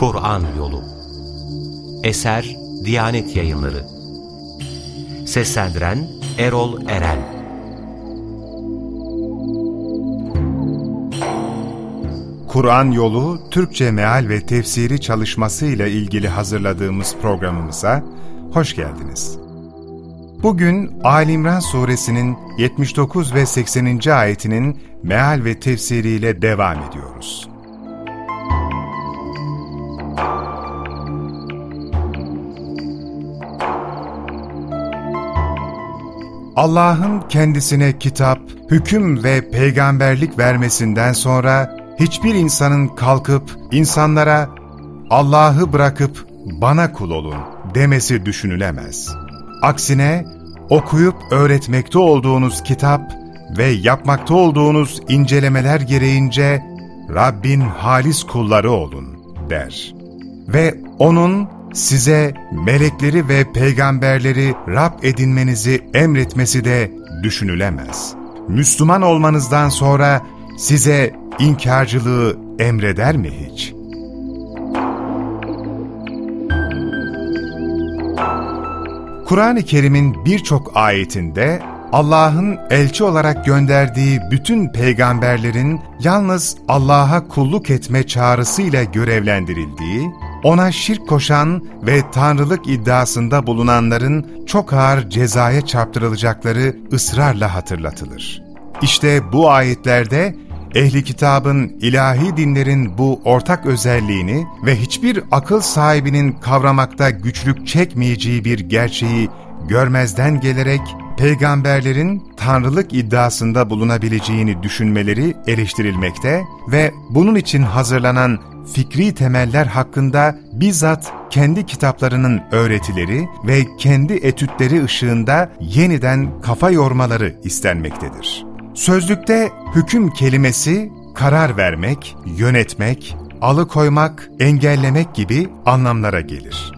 Kur'an Yolu Eser Diyanet Yayınları Seslendiren Erol Eren Kur'an Yolu Türkçe Meal ve Tefsiri çalışması ile ilgili hazırladığımız programımıza hoş geldiniz. Bugün Ali İmran Suresinin 79 ve 80. ayetinin meal ve tefsiriyle devam ediyoruz. Allah'ın kendisine kitap, hüküm ve peygamberlik vermesinden sonra hiçbir insanın kalkıp insanlara Allah'ı bırakıp bana kul olun demesi düşünülemez. Aksine okuyup öğretmekte olduğunuz kitap ve yapmakta olduğunuz incelemeler gereğince Rabbin halis kulları olun der. Ve O'nun size melekleri ve peygamberleri Rab edinmenizi emretmesi de düşünülemez. Müslüman olmanızdan sonra size inkarcılığı emreder mi hiç? Kur'an-ı Kerim'in birçok ayetinde Allah'ın elçi olarak gönderdiği bütün peygamberlerin yalnız Allah'a kulluk etme çağrısıyla görevlendirildiği, ona şirk koşan ve tanrılık iddiasında bulunanların çok ağır cezaya çarptırılacakları ısrarla hatırlatılır. İşte bu ayetlerde ehli kitabın ilahi dinlerin bu ortak özelliğini ve hiçbir akıl sahibinin kavramakta güçlük çekmeyeceği bir gerçeği görmezden gelerek peygamberlerin tanrılık iddiasında bulunabileceğini düşünmeleri eleştirilmekte ve bunun için hazırlanan fikri temeller hakkında bizzat kendi kitaplarının öğretileri ve kendi etütleri ışığında yeniden kafa yormaları istenmektedir. Sözlükte hüküm kelimesi karar vermek, yönetmek, alıkoymak, engellemek gibi anlamlara gelir.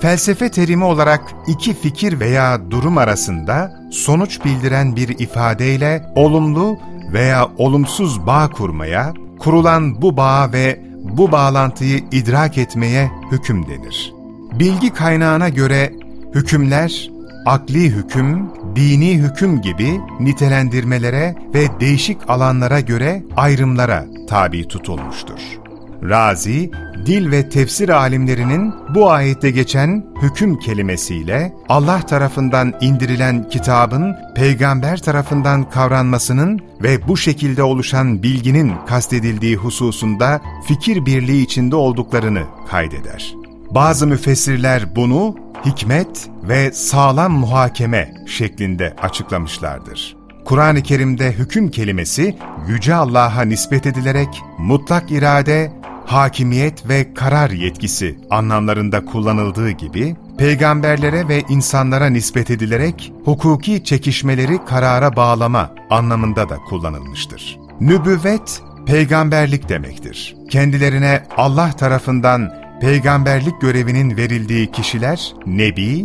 Felsefe terimi olarak iki fikir veya durum arasında sonuç bildiren bir ifadeyle olumlu veya olumsuz bağ kurmaya, kurulan bu bağ ve bu bağlantıyı idrak etmeye hüküm denir. Bilgi kaynağına göre hükümler, akli hüküm, dini hüküm gibi nitelendirmelere ve değişik alanlara göre ayrımlara tabi tutulmuştur. Razi, dil ve tefsir alimlerinin bu ayette geçen hüküm kelimesiyle Allah tarafından indirilen kitabın peygamber tarafından kavranmasının ve bu şekilde oluşan bilginin kastedildiği hususunda fikir birliği içinde olduklarını kaydeder. Bazı müfessirler bunu hikmet ve sağlam muhakeme şeklinde açıklamışlardır. Kur'an-ı Kerim'de hüküm kelimesi Yüce Allah'a nispet edilerek mutlak irade, hakimiyet ve karar yetkisi anlamlarında kullanıldığı gibi, peygamberlere ve insanlara nispet edilerek hukuki çekişmeleri karara bağlama anlamında da kullanılmıştır. Nübüvvet, peygamberlik demektir. Kendilerine Allah tarafından peygamberlik görevinin verildiği kişiler Nebi,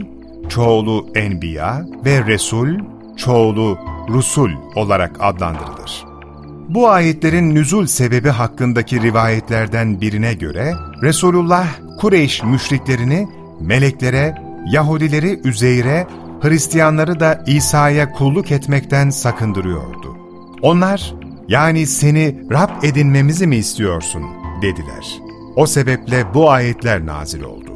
çoğulu Enbiya ve Resul, çoğulu Rusul olarak adlandırılır. Bu ayetlerin nüzul sebebi hakkındaki rivayetlerden birine göre Resulullah Kureyş müşriklerini meleklere, Yahudileri Üzeyr'e, Hristiyanları da İsa'ya kulluk etmekten sakındırıyordu. Onlar, yani seni Rab edinmemizi mi istiyorsun dediler. O sebeple bu ayetler nazil oldu.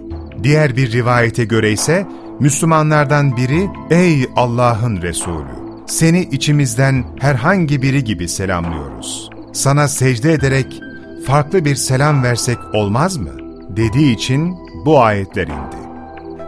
Diğer bir rivayete göre ise Müslümanlardan biri, ''Ey Allah'ın Resulü! Seni içimizden herhangi biri gibi selamlıyoruz. Sana secde ederek farklı bir selam versek olmaz mı?'' dediği için bu ayetler indi.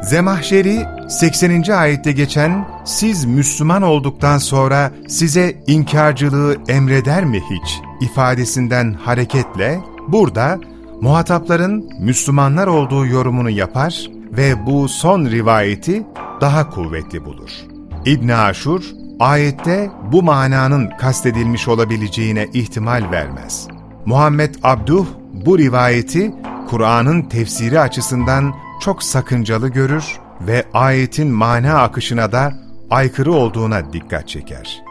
Zemahşeri 80. ayette geçen siz Müslüman olduktan sonra size inkarcılığı emreder mi hiç ifadesinden hareketle burada muhatapların Müslümanlar olduğu yorumunu yapar ve bu son rivayeti daha kuvvetli bulur. İbn Aşur, ayette bu mananın kastedilmiş olabileceğine ihtimal vermez. Muhammed Abduh bu rivayeti Kur'an'ın tefsiri açısından çok sakıncalı görür ve ayetin mana akışına da aykırı olduğuna dikkat çeker.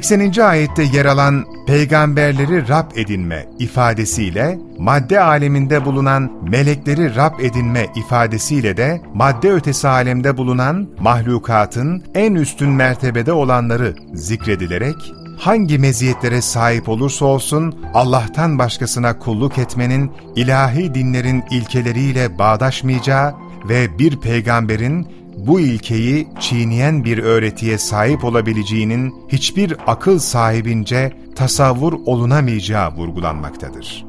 80. ayette yer alan peygamberleri Rab edinme ifadesiyle madde aleminde bulunan melekleri Rab edinme ifadesiyle de madde ötesi alemde bulunan mahlukatın en üstün mertebede olanları zikredilerek hangi meziyetlere sahip olursa olsun Allah'tan başkasına kulluk etmenin ilahi dinlerin ilkeleriyle bağdaşmayacağı ve bir peygamberin bu ilkeyi çiğneyen bir öğretiye sahip olabileceğinin hiçbir akıl sahibince tasavvur olunamayacağı vurgulanmaktadır.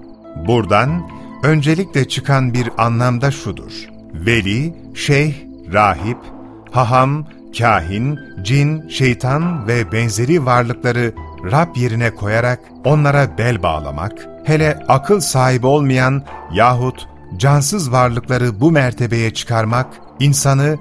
Buradan öncelikle çıkan bir anlamda şudur. Veli, şeyh, rahip, haham, kahin, cin, şeytan ve benzeri varlıkları Rab yerine koyarak onlara bel bağlamak, hele akıl sahibi olmayan yahut cansız varlıkları bu mertebeye çıkarmak, insanı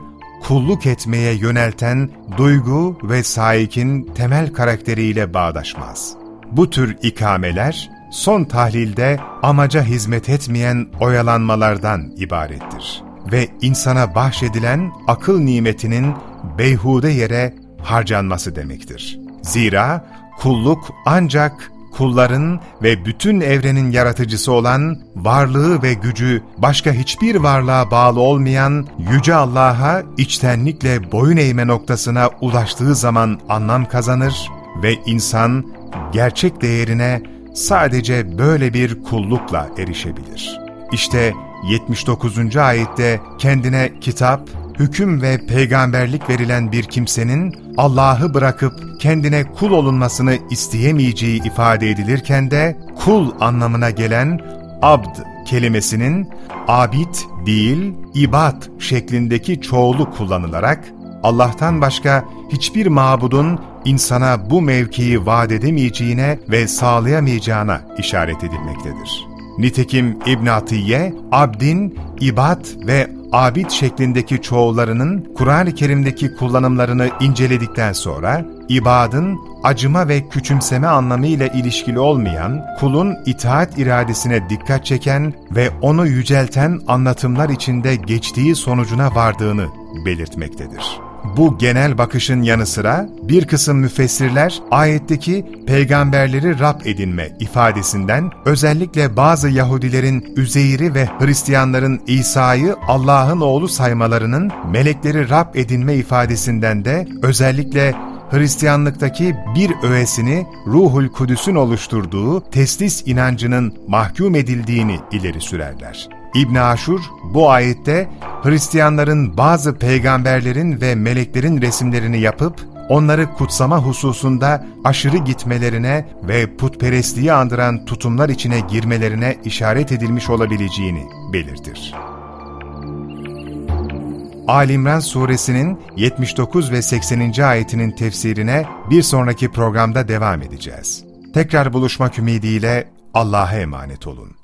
kulluk etmeye yönelten duygu ve sahikin temel karakteriyle bağdaşmaz. Bu tür ikameler, son tahlilde amaca hizmet etmeyen oyalanmalardan ibarettir ve insana bahşedilen akıl nimetinin beyhude yere harcanması demektir. Zira kulluk ancak kulların ve bütün evrenin yaratıcısı olan, varlığı ve gücü başka hiçbir varlığa bağlı olmayan Yüce Allah'a içtenlikle boyun eğme noktasına ulaştığı zaman anlam kazanır ve insan gerçek değerine sadece böyle bir kullukla erişebilir. İşte 79. ayette kendine kitap, hüküm ve peygamberlik verilen bir kimsenin Allah'ı bırakıp kendine kul olunmasını isteyemeyeceği ifade edilirken de kul anlamına gelen abd kelimesinin abid değil ibad şeklindeki çoğulu kullanılarak Allah'tan başka hiçbir mabudun insana bu mevkiyi vaat edemeyeceğine ve sağlayamayacağına işaret edilmektedir. Nitekim İbn Atiye, abdin, ibad ve abid şeklindeki çoğullarının Kur'an-ı Kerim'deki kullanımlarını inceledikten sonra, ibadın acıma ve küçümseme anlamıyla ilişkili olmayan, kulun itaat iradesine dikkat çeken ve onu yücelten anlatımlar içinde geçtiği sonucuna vardığını belirtmektedir. Bu genel bakışın yanı sıra bir kısım müfessirler ayetteki peygamberleri Rab edinme ifadesinden özellikle bazı Yahudilerin Üzeyr'i ve Hristiyanların İsa'yı Allah'ın oğlu saymalarının melekleri Rab edinme ifadesinden de özellikle Hristiyanlıktaki bir öğesini Ruhul Kudüs'ün oluşturduğu teslis inancının mahkum edildiğini ileri sürerler. İbn Aşur bu ayette Hristiyanların bazı peygamberlerin ve meleklerin resimlerini yapıp onları kutsama hususunda aşırı gitmelerine ve putperestliği andıran tutumlar içine girmelerine işaret edilmiş olabileceğini belirtir. Alimran suresinin 79 ve 80. ayetinin tefsirine bir sonraki programda devam edeceğiz. Tekrar buluşmak ümidiyle Allah'a emanet olun.